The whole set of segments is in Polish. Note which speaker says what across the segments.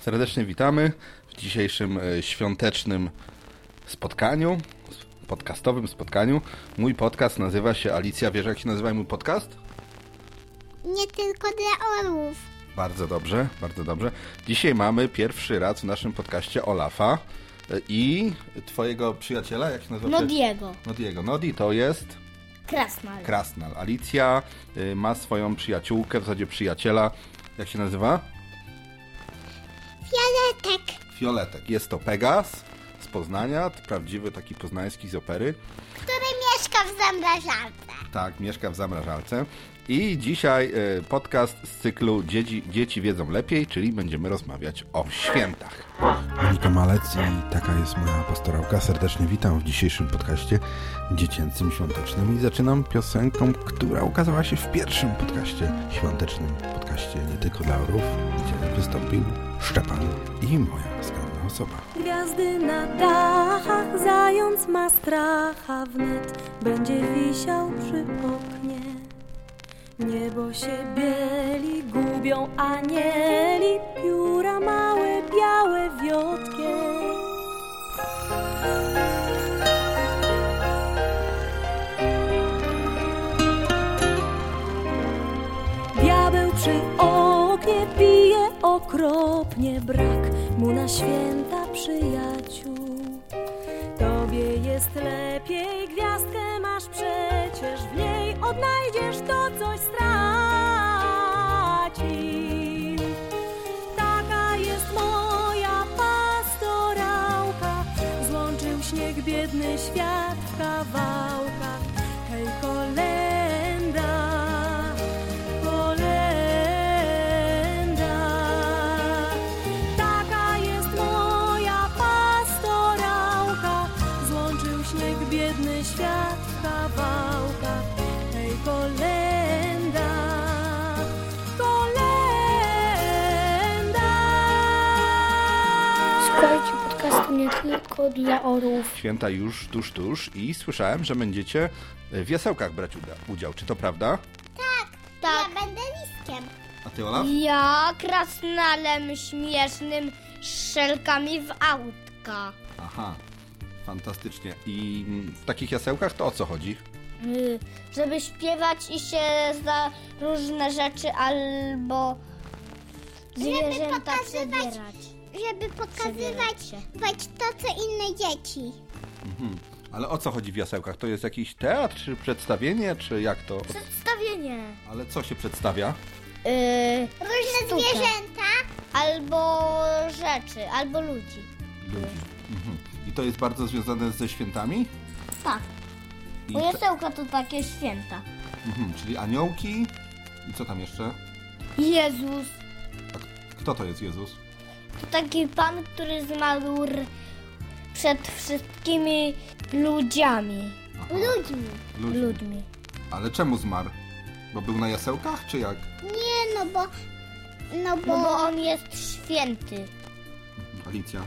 Speaker 1: Serdecznie witamy w dzisiejszym e, świątecznym spotkaniu, podcastowym spotkaniu. Mój podcast nazywa się Alicja. Wiesz, jak się nazywa mój podcast?
Speaker 2: Nie tylko dla orłów.
Speaker 1: Bardzo dobrze, bardzo dobrze. Dzisiaj mamy pierwszy raz w naszym podcaście Olafa e, i twojego przyjaciela, jak się nazywa?
Speaker 3: Nodiego.
Speaker 1: Nodiego. Nodi to jest
Speaker 3: Krasnal.
Speaker 1: Krasnal. Alicja y, ma swoją przyjaciółkę, w zasadzie przyjaciela. Jak się nazywa?
Speaker 2: Fioletek.
Speaker 1: Fioletek. Jest to Pegas z Poznania, prawdziwy taki poznański z opery.
Speaker 2: który mieszka w zamrażarce.
Speaker 1: Tak, mieszka w zamrażalce. I dzisiaj y, podcast z cyklu Dzieci, Dzieci wiedzą lepiej, czyli będziemy rozmawiać o świętach.
Speaker 4: Monika Malec i taka jest moja pastorałka. Serdecznie witam w dzisiejszym podcaście dziecięcym, świątecznym i zaczynam piosenką, która ukazała się w pierwszym podcaście świątecznym, podcaście nie tylko dla orów, gdzie wystąpił Szczepan i moja skromna osoba.
Speaker 5: Gwiazdy na dachach, zając ma stracha wnet, będzie wisiał przy oknie. Niebo się bieli, gubią anieli, pióra okropnie, brak mu na święta przyjaciół. Tobie jest lepiej, gwiazdkę masz przecież, w niej odnajdziesz to, coś stracił. Taka jest moja pastorałka, złączył śnieg biedny świat
Speaker 1: Święta już tuż, tuż i słyszałem, że będziecie w wiesełkach brać udział. Czy to prawda?
Speaker 3: Tak.
Speaker 2: Ja będę liskiem.
Speaker 1: A ty, Olaf?
Speaker 3: Ja krasnalem śmiesznym z szelkami w autka.
Speaker 1: Aha, fantastycznie. I w takich jasełkach to o co chodzi?
Speaker 3: Y, Żeby śpiewać i się za różne rzeczy albo zwierzęta
Speaker 2: pokazywać-
Speaker 3: przebierać.
Speaker 2: Żeby pokazywać
Speaker 3: Przebierać się.
Speaker 2: wać to, co inne dzieci.
Speaker 1: Ale o co chodzi w jasełkach? To jest jakiś teatr, czy przedstawienie, czy jak to?
Speaker 3: Przedstawienie.
Speaker 1: Ale co się przedstawia?
Speaker 3: Y,
Speaker 2: Różne
Speaker 3: Sztuka.
Speaker 2: zwierzęta.
Speaker 3: albo rzeczy, albo ludzi.
Speaker 1: Ludzi. Mhm. I to jest bardzo związane ze świętami?
Speaker 3: Tak.
Speaker 1: I
Speaker 3: Bo jasełka to takie święta.
Speaker 1: mhm, czyli aniołki. I co tam jeszcze?
Speaker 3: Jezus.
Speaker 1: Kto to jest Jezus?
Speaker 3: To taki pan, który zmarł r- przed wszystkimi ludziami.
Speaker 2: Ludźmi.
Speaker 1: ludzi.
Speaker 3: Ludźmi.
Speaker 1: Ale czemu zmarł? Bo był na jasełkach, czy jak?
Speaker 2: Nie, no bo... No bo...
Speaker 3: No bo on jest święty.
Speaker 1: Alicja.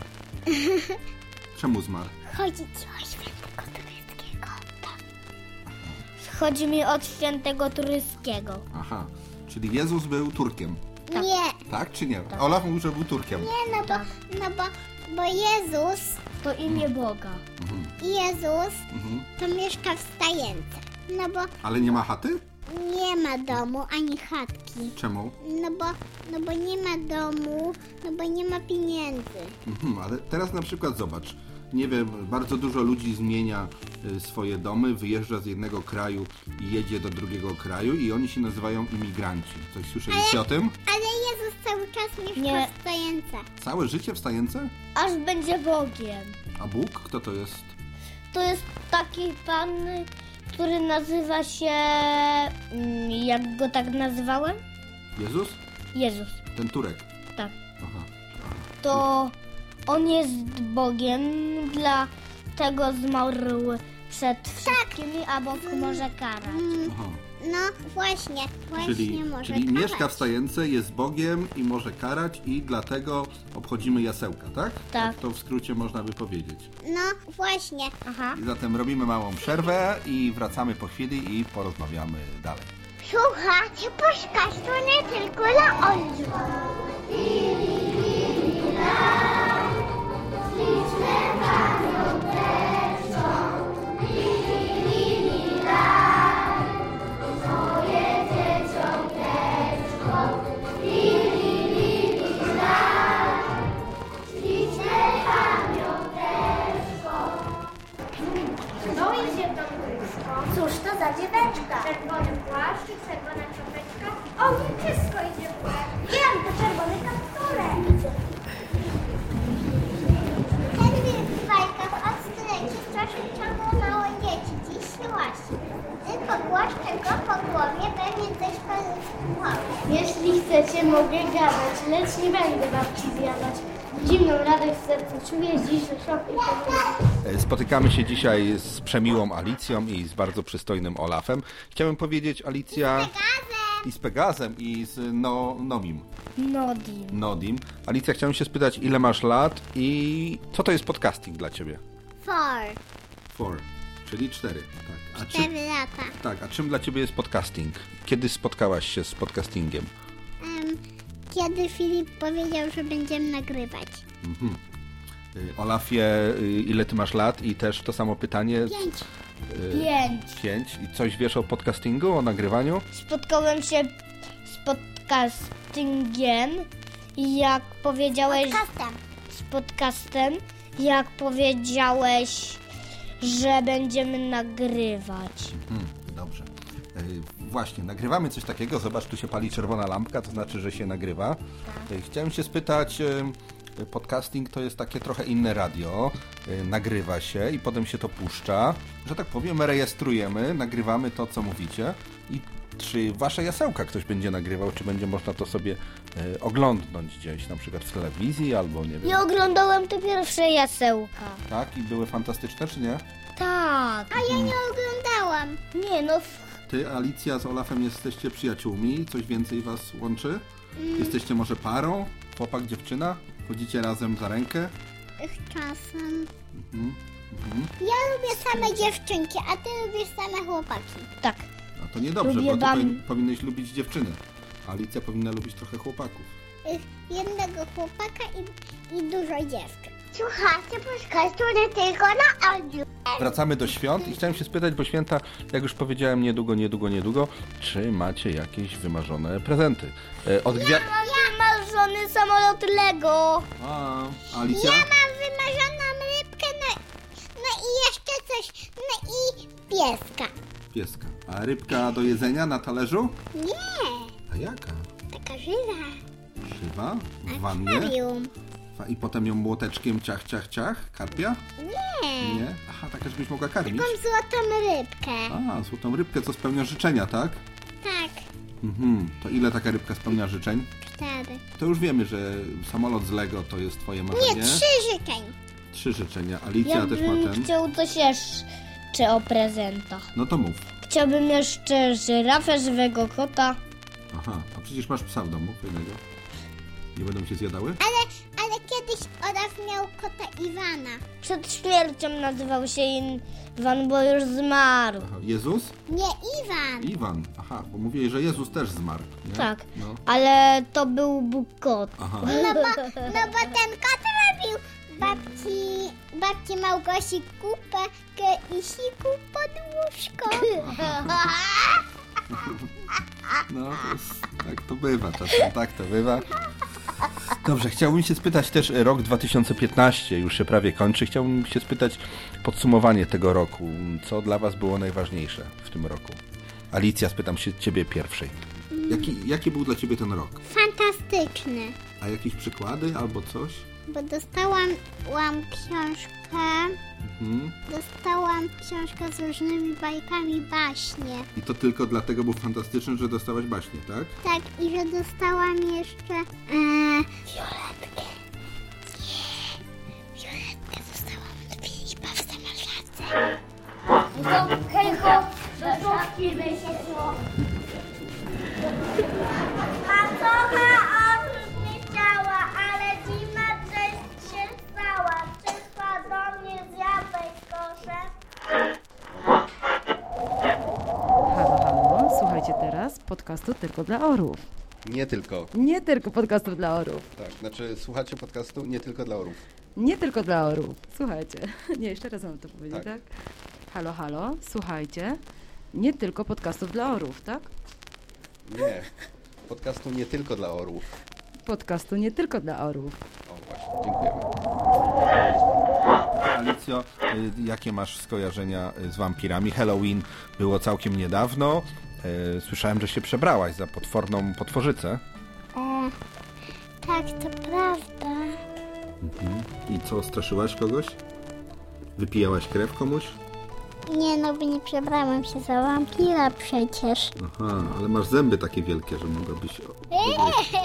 Speaker 1: Czemu zmarł?
Speaker 2: Chodzi ci o świętego tureckiego.
Speaker 3: Chodzi mi od świętego turyckiego.
Speaker 1: Aha, czyli Jezus był Turkiem.
Speaker 2: Nie,
Speaker 1: Tak czy nie? Olaf mówił, że był Turkiem.
Speaker 2: nie, no bo... No bo... Bo Jezus...
Speaker 3: To imię Boga.
Speaker 2: Jezus
Speaker 1: Mhm.
Speaker 2: to mieszka w stajence. No bo
Speaker 1: Ale nie ma chaty?
Speaker 2: nie ma domu ani chatki.
Speaker 1: Czemu?
Speaker 2: No bo, no bo nie ma domu, no bo nie ma pieniędzy.
Speaker 1: Mhm, ale teraz na przykład zobacz. Nie wiem, bardzo dużo ludzi zmienia y, swoje domy, wyjeżdża z jednego kraju i jedzie do drugiego kraju i oni się nazywają imigranci. Coś słyszeliście o tym?
Speaker 2: Ale Jezus cały czas mieszka
Speaker 3: Nie.
Speaker 2: w stajence.
Speaker 1: Całe życie w stajence?
Speaker 3: Aż będzie Bogiem.
Speaker 1: A Bóg? Kto to jest?
Speaker 3: To jest taki pan, który nazywa się... mm, Jak go tak nazywałem?
Speaker 1: Jezus?
Speaker 3: Jezus.
Speaker 1: Ten Turek.
Speaker 3: Tak.
Speaker 1: Aha.
Speaker 3: to on jest Bogiem, dlatego zmarł przed wszystkimi, a Bóg może karać.
Speaker 1: Aha.
Speaker 2: No właśnie, właśnie
Speaker 1: Czyli,
Speaker 2: może
Speaker 1: czyli
Speaker 2: karać.
Speaker 1: mieszka w stajence, jest Bogiem i może karać i dlatego obchodzimy jasełka, tak?
Speaker 3: Tak.
Speaker 1: To w skrócie można by powiedzieć.
Speaker 2: No właśnie.
Speaker 3: Aha.
Speaker 1: I zatem robimy małą przerwę i wracamy po chwili i porozmawiamy dalej.
Speaker 2: Słuchajcie, podcastu nie tylko dla orłów. Pogłaśnę go po głowie, pewnie coś pan
Speaker 3: Jeśli chcecie, mogę gadać, lecz nie będę babci zjadać. Zimną radość w sercu czuję dziś, że
Speaker 4: tak. Spotykamy się dzisiaj z przemiłą Alicją i z bardzo przystojnym Olafem. Chciałem powiedzieć, Alicja... I z Pegazem, i z no, Nomim.
Speaker 3: Nodim.
Speaker 4: Nodim. Alicja, chciałem się spytać, ile masz lat i co to jest podcasting dla ciebie?
Speaker 2: Four.
Speaker 1: Four czyli cztery. Tak. A czym,
Speaker 2: Cztery lata.
Speaker 1: tak,
Speaker 4: A czym dla ciebie jest podcasting? Kiedy spotkałaś się z podcastingiem?
Speaker 2: Em, kiedy Filip powiedział, że będziemy nagrywać.
Speaker 4: Y, Olafie, y, ile ty masz lat? I też to samo pytanie.
Speaker 2: Pięć.
Speaker 3: Pięć.
Speaker 4: Pięć. I coś wiesz o podcastingu, o nagrywaniu?
Speaker 3: Spotkałem się z podcastingiem i jak powiedziałeś
Speaker 2: Kastem.
Speaker 3: z podcastem, jak powiedziałeś, że będziemy nagrywać.
Speaker 4: Hmm, dobrze. Y, Właśnie, nagrywamy coś takiego. Zobacz, tu się pali czerwona lampka, to znaczy, że się nagrywa. Y, Chciałem się spytać, y, podcasting to jest takie trochę inne radio. y, Nagrywa się i potem się to puszcza. Że tak powiem, rejestrujemy, nagrywamy to, co mówicie. I czy wasze jasełka ktoś będzie nagrywał, czy będzie można to sobie y, oglądnąć gdzieś, na przykład w telewizji albo nie wiem.
Speaker 3: Ja oglądałem te pierwsze jasełka.
Speaker 4: Tak? I były fantastyczne, czy nie?
Speaker 3: Tak.
Speaker 2: A ja nie oglądałam.
Speaker 3: Nie no,
Speaker 1: Ty, Alicja z Olafem jesteście przyjaciółmi? Coś więcej was łączy? Jesteście może parą? Chłopak, dziewczyna? Chodzicie razem za rękę?
Speaker 2: Czasem.
Speaker 1: Mhm.
Speaker 2: Ja lubię same dziewczynki, a ty lubisz same chłopaki.
Speaker 3: tak.
Speaker 1: No to niedobrze,
Speaker 3: Lubię
Speaker 1: bo ty
Speaker 3: wam-
Speaker 1: powin, powinnyś lubić dziewczyny. Alicja powinna lubić trochę chłopaków.
Speaker 2: Jednego chłopaka i, i dużo dziewczyn. Słuchajcie, nie tylko na audio.
Speaker 4: Wracamy do świąt i chciałem się spytać, bo święta, jak już powiedziałem, niedługo, niedługo, niedługo, czy macie jakieś wymarzone prezenty? E, Od gwia...
Speaker 3: Mam wymarzony samolot Lego.
Speaker 1: A, Alicja?
Speaker 2: Ja mam wymarzoną rybkę, no, no i jeszcze coś, no i pieska.
Speaker 1: Pieska. A rybka do jedzenia na talerzu?
Speaker 2: Nie,
Speaker 1: A jaka?
Speaker 2: taka żywa.
Speaker 1: Żywa? W wannie?
Speaker 2: Akwarium.
Speaker 1: Fa- I potem ją młoteczkiem ciach, ciach, ciach? Karpia?
Speaker 2: Nie,
Speaker 1: Nie? Aha, taka, żebyś mogła karmić.
Speaker 2: mam złotą rybkę.
Speaker 1: A, złotą rybkę, co spełnia życzenia, tak?
Speaker 2: Tak,
Speaker 1: Mhm. To ile taka rybka spełnia życzeń?
Speaker 2: Cztery.
Speaker 1: To już wiemy, że samolot z Lego to jest twoje
Speaker 2: Nie,
Speaker 1: marzenie.
Speaker 2: trzy życzeń.
Speaker 1: Trzy życzenia. Alicja
Speaker 3: Ja
Speaker 1: też ma ten.
Speaker 3: chciał coś jeszcze o prezentach.
Speaker 1: No to mów.
Speaker 3: Chciałbym jeszcze żyrafę, żywego kota.
Speaker 1: Aha, a przecież masz psa w domu fajnego. Nie będą się zjadały?
Speaker 2: Ale kiedyś Olaf miał kota Iwana.
Speaker 3: Przed śmiercią nazywał się Iwan, bo już zmarł.
Speaker 1: Aha, Jezus?
Speaker 2: Nie, Iwan.
Speaker 1: Iwan. Aha, bo mówiłeś, że Jezus też zmarł. Nie?
Speaker 3: Tak,
Speaker 1: No.
Speaker 3: ale to był Bóg kot.
Speaker 1: Aha.
Speaker 2: No bo, no bo ten kot robił babci, babci Małgosi kupę i siku pod łóżko.
Speaker 1: No, to jest, tak to bywa czasem, tak to bywa. Dobrze, chciałbym się spytać też, e, rok 2015 już się prawie kończy. Chciałbym się spytać podsumowanie tego roku. Co dla Was było najważniejsze w tym roku? Alicja, spytam się Ciebie pierwszej. Jaki, jaki był dla Ciebie ten rok?
Speaker 2: Fantastyczny.
Speaker 1: A jakieś przykłady albo coś?
Speaker 2: Bo dostałam łam książkę,
Speaker 1: Mhm.
Speaker 2: dostałam książkę z różnymi bajkami baśnie.
Speaker 1: I to tylko dlatego był fantastyczny, że dostałaś baśnie, tak?
Speaker 2: Tak, i że dostałam jeszcze e, violetkę. Nie, violetkę dostałam od Filipa w samolotce.
Speaker 3: Hejko, do szopki
Speaker 2: Macocha oprócz
Speaker 6: podcastu tylko dla orów.
Speaker 1: Nie tylko.
Speaker 6: Nie tylko podcastu dla orów.
Speaker 1: Tak, znaczy słuchacie podcastu nie tylko dla orów.
Speaker 6: Nie tylko dla orów. Słuchajcie. Nie, jeszcze raz mam to powiedzieć,
Speaker 1: Tak.
Speaker 6: tak? Halo, halo, słuchajcie. Nie tylko podcastów dla orów, tak?
Speaker 1: Nie. Podcastu nie tylko dla orłów.
Speaker 6: Podcastu nie tylko dla orów.
Speaker 1: O właśnie, dziękujemy. Alicjo, y, jakie masz skojarzenia y, z wampirami? Halloween było całkiem niedawno. Y, Słyszałem, że się przebrałaś za potworną potworzycę.
Speaker 2: E, tak, to prawda.
Speaker 1: I co, straszyłaś kogoś? Wypijałaś krew komuś?
Speaker 2: Nie no, bo nie przebrałam się za wampira przecież.
Speaker 1: Aha, ale masz zęby takie wielkie, że mogłabyś... No właśnie.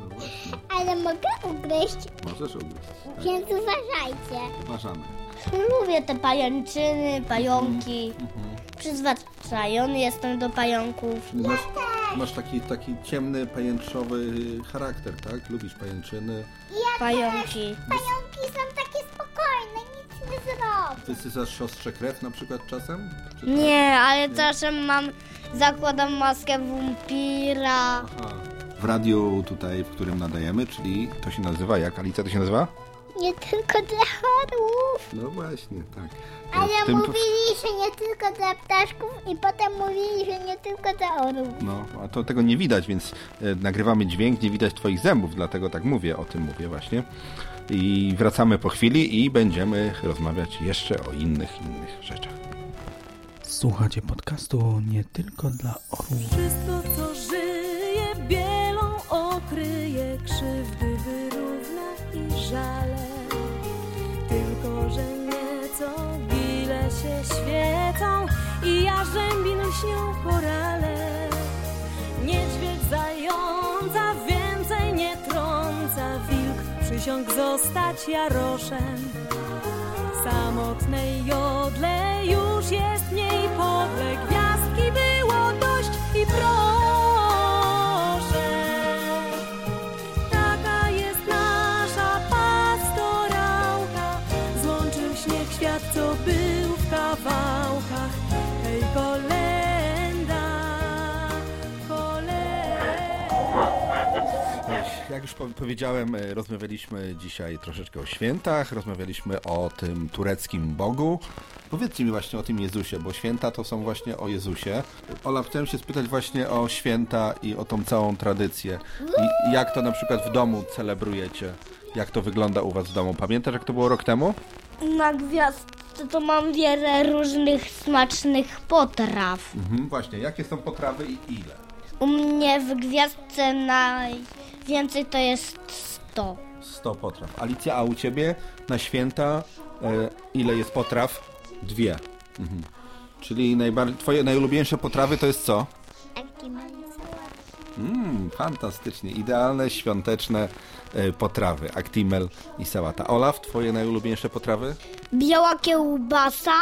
Speaker 2: Ale mogę ugryźć,
Speaker 1: Możesz ugryźć. Tak,
Speaker 2: więc uważajcie.
Speaker 1: uważamy.
Speaker 3: Lubię te pajęczyny, pająki.
Speaker 1: Mhm.
Speaker 3: Przyzwyczajony jestem do pająków.
Speaker 1: Masz, masz taki, taki ciemny, pajęczowy charakter, tak? Lubisz pajęczyny.
Speaker 3: Pająki.
Speaker 2: Pająki są takie spokojne, nic nie zrobią.
Speaker 1: Za siostrze krew na przykład czasem? Czy tak?
Speaker 3: Nie, ale czasem mam, zakładam maskę wampira.
Speaker 1: Aha. W radiu tutaj, w którym nadajemy, czyli to się nazywa, jak Alicja to się nazywa?
Speaker 2: Nie tylko dla chorów.
Speaker 1: No właśnie, tak.
Speaker 2: Ale
Speaker 1: W tym-
Speaker 2: mówili, że nie tylko dla ptaszków i potem mówili, że nie tylko dla orłów.
Speaker 1: No, a to tego nie widać, więc e, nagrywamy dźwięk, nie widać twoich zębów, dlatego tak mówię, o tym mówię właśnie. I wracamy po chwili i będziemy rozmawiać jeszcze o innych, innych rzeczach.
Speaker 4: Słuchacie podcastu nie tylko dla orłów.
Speaker 5: Wszystko, co żyje, bielą okryje, krzywdy wyrówna i żale. Lśnią korale. Niedźwiedź zająca więcej nie trąca, wilk przysiąg zostać jaroszem. Samotnej jodle już jest mniej podle
Speaker 1: Jak już po- powiedziałem, e, rozmawialiśmy dzisiaj troszeczkę o świętach, rozmawialiśmy o tym tureckim Bogu. Powiedzcie mi właśnie o tym Jezusie, bo święta to są właśnie o Jezusie. Ola, chciałem się spytać właśnie o święta i o tą całą tradycję. I jak to na przykład w domu celebrujecie? Jak to wygląda u was w domu? Pamiętasz, jak to było rok temu?
Speaker 3: Na gwiazdce to mam wiele różnych smacznych potraw.
Speaker 1: Mhm, właśnie. Jakie są potrawy i ile?
Speaker 3: U mnie w gwiazdce najwięcej to jest 100.
Speaker 1: 100 potraw. Alicja, a u ciebie na święta e, ile jest potraw? Dwie. Mhm. Czyli najbardziej, twoje najulubieńsze potrawy to jest co? Mmm, fantastycznie. Idealne, świąteczne e, potrawy. Actimel i sałata. Olaf, twoje najulubieńsze potrawy?
Speaker 3: Biała kiełbasa.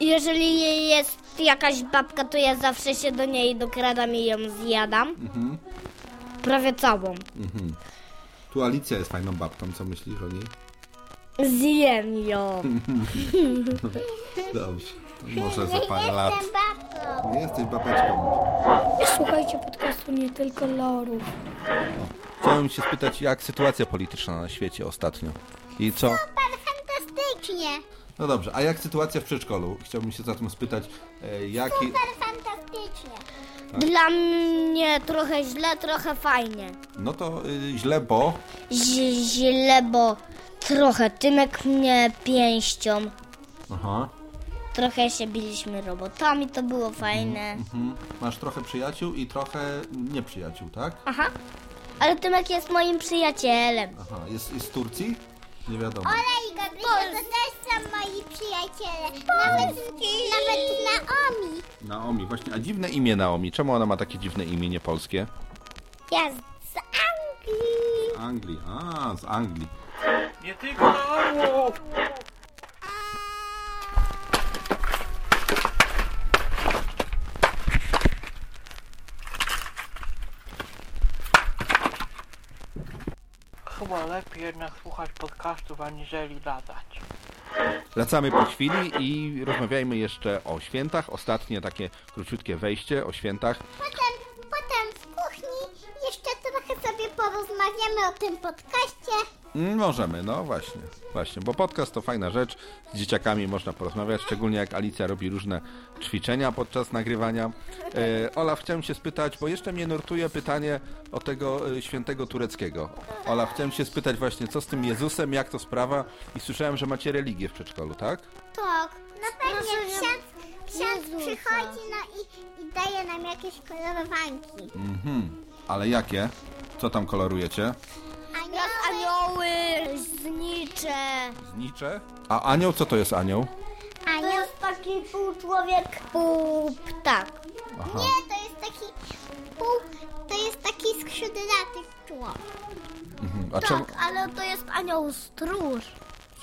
Speaker 3: Jeżeli jest jakaś babka, to ja zawsze się do niej dokradam i ją zjadam. Prawie całą.
Speaker 1: Tu Alicja jest fajną babką, co myślisz o niej?
Speaker 3: Zjem ją.
Speaker 1: Dobrze. To może za parę lat.
Speaker 2: Jestem babką.
Speaker 1: Nie jesteś babeczką.
Speaker 3: Słuchajcie podcastu nie tylko lorów.
Speaker 1: Chciałem się spytać, jak sytuacja polityczna na świecie ostatnio? I co?
Speaker 2: Pan fantastycznie.
Speaker 1: No dobrze, a jak sytuacja w przedszkolu? Chciałbym się zatem spytać, e, jaki...
Speaker 2: Super fantastycznie.
Speaker 3: Dla mnie trochę źle, trochę fajnie.
Speaker 1: No to y, źle, bo...
Speaker 3: Ź- źle, bo trochę Tymek mnie pięścią.
Speaker 1: Aha.
Speaker 3: Trochę się biliśmy robotami, to było fajne.
Speaker 1: Mhm. Masz trochę przyjaciół i trochę nieprzyjaciół, tak?
Speaker 3: Aha. Ale Tymek jest moim przyjacielem.
Speaker 1: Aha. Jest, jest z Turcji? Nie wiadomo.
Speaker 2: Ola i Gabrysia to też są moi przyjaciele. Nawet, nawet Naomi.
Speaker 1: Naomi, właśnie. A dziwne imię Naomi. Czemu ona ma takie dziwne imię niepolskie?
Speaker 2: Ja z Anglii.
Speaker 1: Z Anglii. A, z Anglii.
Speaker 7: Nie tylko na orłów! Chyba lepiej jednak słuchać podcastów, aniżeli latać.
Speaker 1: Wracamy po chwili i rozmawiajmy jeszcze o świętach. Ostatnie takie króciutkie wejście o świętach.
Speaker 2: Potem, potem w kuchni jeszcze trochę sobie porozmawiamy o tym podcaście.
Speaker 1: Możemy, no właśnie, właśnie, bo podcast to fajna rzecz, z dzieciakami można porozmawiać, szczególnie jak Alicja robi różne ćwiczenia podczas nagrywania. E, Olaf, chciałem się spytać, bo jeszcze mnie nurtuje pytanie o tego e, świętego tureckiego. Olaf, chciałem się spytać właśnie, co z tym Jezusem, jak to sprawa i słyszałem, że macie religię w przedszkolu, tak?
Speaker 2: Tak. No pewnie
Speaker 3: Proszę,
Speaker 2: ksiądz, ksiądz przychodzi no i, i daje nam jakieś kolorowanki.
Speaker 1: Mhm, ale jakie? Co tam kolorujecie?
Speaker 2: Anioły.
Speaker 3: Anioły, znicze.
Speaker 1: Znicze? A anioł, co to jest anioł?
Speaker 3: To
Speaker 2: Anioł.
Speaker 3: jest taki pół człowiek, pół ptak.
Speaker 1: Aha.
Speaker 2: Nie, to jest taki pół, to jest taki skrzydlaty człowiek.
Speaker 1: A czemu...
Speaker 3: Tak, ale to jest anioł stróż.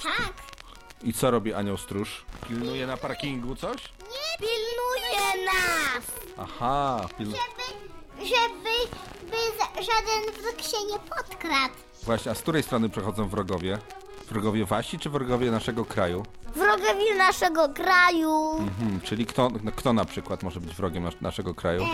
Speaker 2: Tak.
Speaker 1: I co robi anioł stróż? Pilnuje na parkingu coś?
Speaker 2: Nie
Speaker 3: Pilnuje nas.
Speaker 1: Aha, pil...
Speaker 2: żeby, żeby by za- żaden wróg się nie podkradł.
Speaker 1: Właśnie, a z której strony przechodzą wrogowie? Wrogowie wasi czy wrogowie naszego kraju?
Speaker 3: Wrogowie naszego kraju.
Speaker 1: Hmm, czyli kto, no, kto na przykład może być wrogiem nas, naszego kraju?
Speaker 2: Em,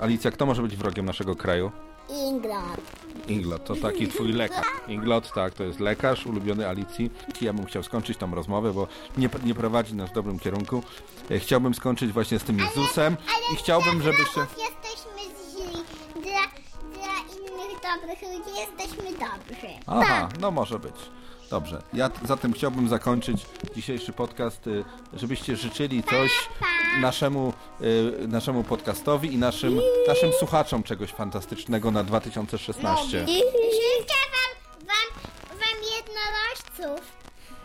Speaker 1: Alicja, kto może być wrogiem naszego kraju?
Speaker 2: Inglot.
Speaker 1: Inglot, to taki twój lekarz. Inglot, tak, to jest lekarz ulubiony Alicji. Ja bym chciał skończyć tą rozmowę, bo nie, nie prowadzi nas w dobrym kierunku. E, Chciałbym skończyć właśnie z tym Jezusem i chciałbym, żebyście...
Speaker 2: wrogów dobrych ludzi jesteśmy dobrzy.
Speaker 1: Aha, no może być. Dobrze, ja zatem chciałbym zakończyć dzisiejszy podcast, y, żebyście życzyli coś naszemu, y, naszemu podcastowi i naszym, naszym słuchaczom czegoś fantastycznego na 2016.
Speaker 2: Życzę wam, wam, wam jednorożców.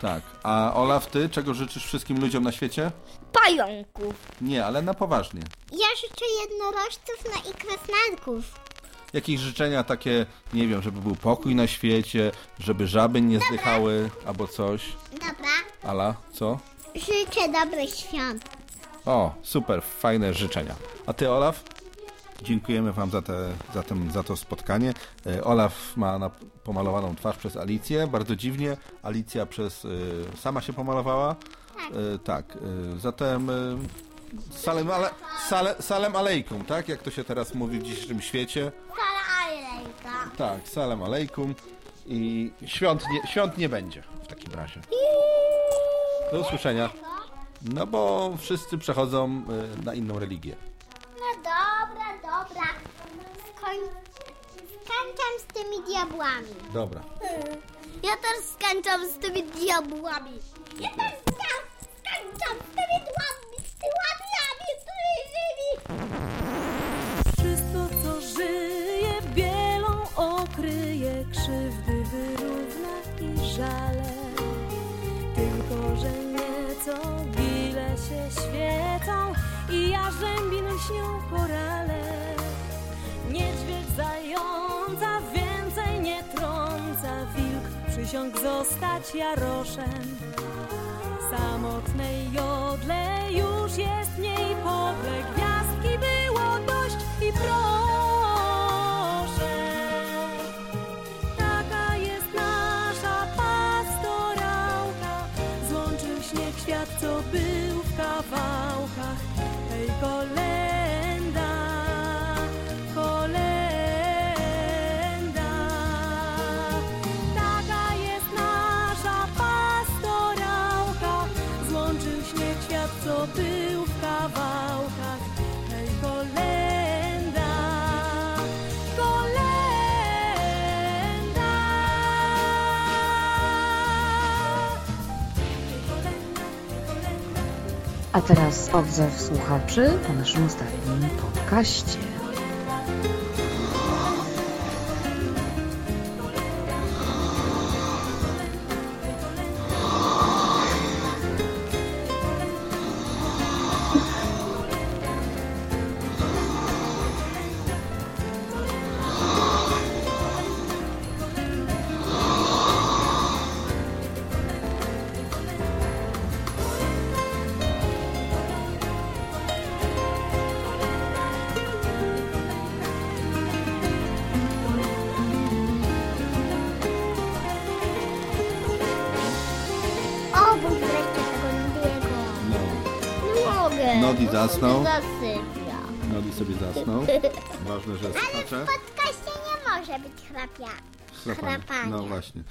Speaker 1: Tak, a Olaf, ty czego życzysz wszystkim ludziom na świecie?
Speaker 3: Pająków.
Speaker 1: Nie, ale na poważnie.
Speaker 2: Ja życzę jednorożców no i krasnalków.
Speaker 1: Jakieś życzenia takie, nie wiem, żeby był pokój na świecie, żeby żaby nie zdychały, albo coś.
Speaker 2: Dobra.
Speaker 1: Ala, co?
Speaker 2: Życzę dobrych świąt.
Speaker 1: O, super, fajne życzenia. A ty, Olaf? Dziękujemy Wam za, te, za, tym, za to spotkanie. E, Olaf ma na, pomalowaną twarz przez Alicję, bardzo dziwnie. Alicja przez y, sama się pomalowała. E, tak, e, zatem e, salem, ale, sale, salem alejkum, tak? Jak to się teraz mówi w dzisiejszym świecie.
Speaker 2: Salajka.
Speaker 1: Tak, salem alejkum. I świąt nie, świąt nie będzie w takim razie. Do usłyszenia. No bo wszyscy przechodzą y, na inną religię.
Speaker 2: No dobra, dobra. Skoń... Skończam z tymi diabłami.
Speaker 1: Dobra.
Speaker 3: Ja też skończam z tymi diabłami.
Speaker 2: Ja też
Speaker 5: jarzębin śnią korale. Niedźwiedź zająca więcej nie trąca, wilk przysiąg zostać jaroszem. Samotnej jodle już jest mniej podle Gwiazdki było dość i proszę
Speaker 8: A teraz odzew słuchaczy po naszym ostatnim podcaście.
Speaker 1: Zasnął.
Speaker 3: Zasypia.
Speaker 1: Nodi sobie zasnął. Ważne, że
Speaker 2: Ale w
Speaker 1: słuchacze.
Speaker 2: podcaście nie może być chrapia.
Speaker 1: Chrapanie.
Speaker 2: chrapanie.
Speaker 1: No właśnie.